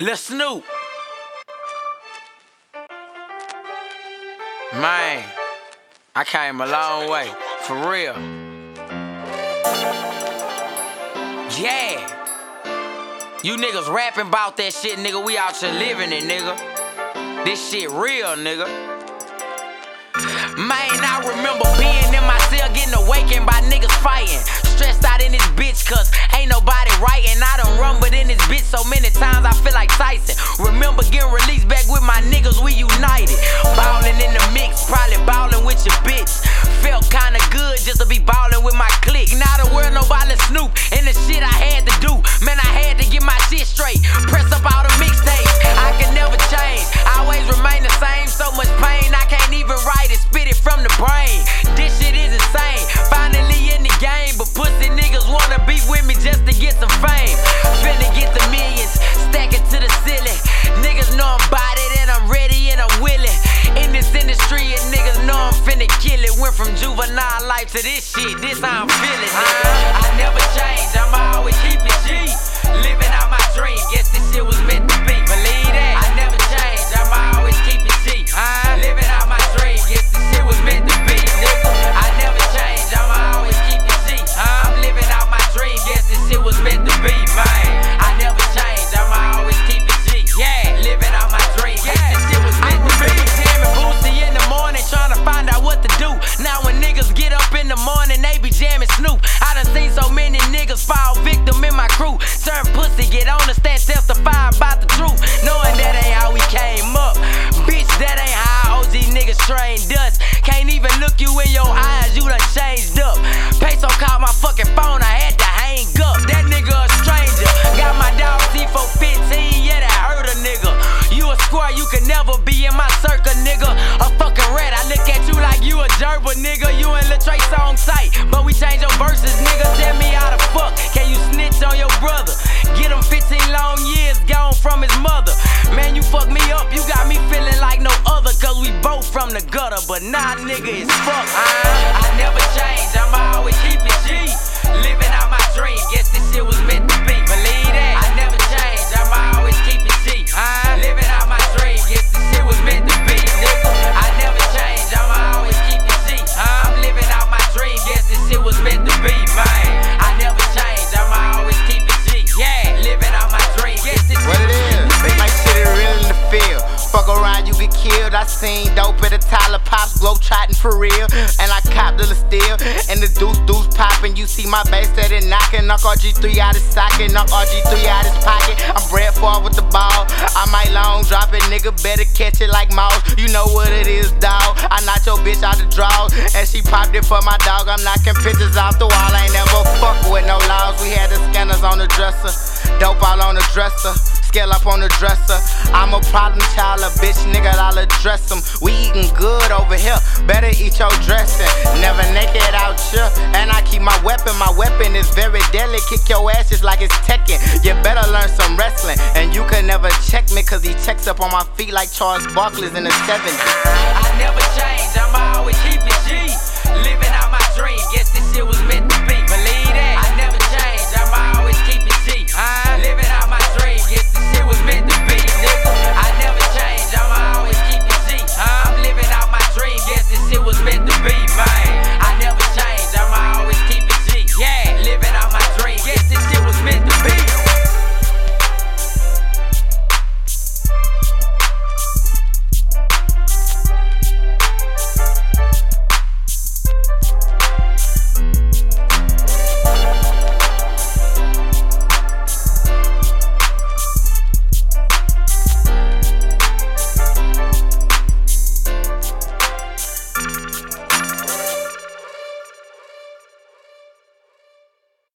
Lil Snupe. Man, I came a long way, for real. Yeah. You niggas rapping about that shit, nigga. We out here living it, nigga. This shit real, nigga. Man, I remember being in my cell getting released back with my niggas, we united. Ballin' in the mix, probably ballin' with your bitch. Felt kinda good just to be ballin' with my clique. Now the world nobody Snupe, and the shit I had to do. Man, I had to get my shit straight. Press up all the mixtapes, I can never change. I always remain the same, so much pain, I can't even write it, spit it from the brain. This juvenile life to this shit, this how I'm feeling. Snupe. I done seen so many niggas fall victim in my crew. Turn pussy, get on the stand, about the a gerbil, nigga. You and Lil Trey song tight, but we change your verses, nigga. Tell me how the fuck can you snitch on your brother? Get him 15 long years gone from his mother. Man, you fuck me up, you got me feeling like no other, cause we both from the gutter, but nah, nigga, it's fuck. I, I never change, I'ma always keep it G. Living out my dream, guess this shit was meant to be. Seen dope at the Tyler Pops, glow trotting for real. And I copped a steel. And the deuce deuce popping. You see my bass steady knocking. Knock RG3 out his socket. Knock RG3 out his pocket. I'm bred for with the ball. I might long drop it, nigga. Better catch it like mouse. You know what it is, dog. I knocked your bitch out the draws. And she popped it for my dog. I'm knocking pictures off the wall. I ain't never fuck with no laws. We had the scanners on the dresser. Dope all on the dresser. Scale up on the dresser. I'm a problem child, a bitch nigga, I'll address them. We eating good over here, better eat your dressing. Never naked out here, and I keep my weapon. My weapon is very deadly, kick your ass just like it's Tekken. You better learn some wrestling, and you can never check me, cause he checks up on my feet like Charles Barkley's in the 70s. I never change, I'ma always